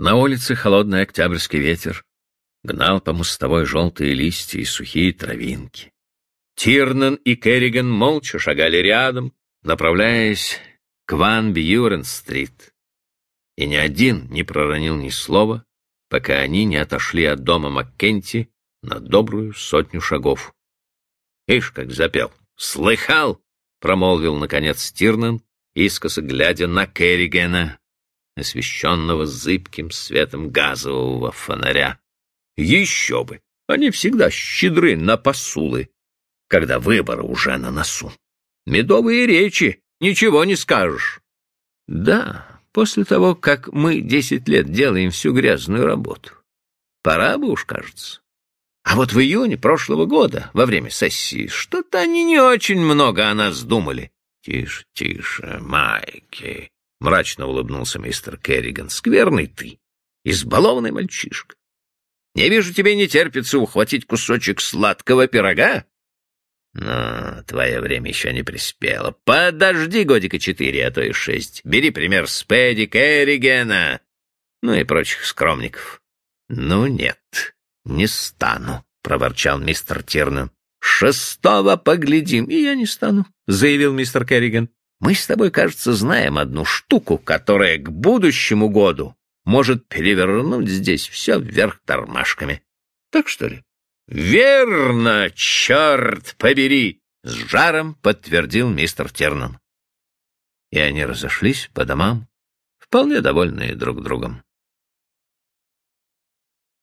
На улице холодный октябрьский ветер гнал по мостовой желтые листья и сухие травинки. Тирнан и Керриган молча шагали рядом, направляясь к Ван Бьюрен-стрит. И ни один не проронил ни слова, пока они не отошли от дома Маккенти на добрую сотню шагов. Ишь, как запел! «Слыхал!» — промолвил, наконец, Тирнан, искоса глядя на Керригена, освещенного зыбким светом газового фонаря. Еще бы! Они всегда щедры на посулы, когда выборы уже на носу. Медовые речи, ничего не скажешь. Да, после того, как мы десять лет делаем всю грязную работу. Пора бы уж, кажется. А вот в июне прошлого года, во время сессии, что-то они не очень много о нас думали. Тише, тише, Майки, — мрачно улыбнулся мистер Керриган. Скверный ты, избалованный мальчишка. Не вижу, тебе не терпится ухватить кусочек сладкого пирога. Но твое время еще не приспело. Подожди годика четыре, а то и шесть. Бери пример с Пэдди Керригена, ну и прочих скромников. Ну нет, не стану, — проворчал мистер Тирнан. «Шестого поглядим, и я не стану», — заявил мистер Керриган. «Мы с тобой, кажется, знаем одну штуку, которая к будущему году может перевернуть здесь все вверх тормашками. Так что ли?» «Верно, черт побери!» — с жаром подтвердил мистер Тернан. И они разошлись по домам, вполне довольные друг другом.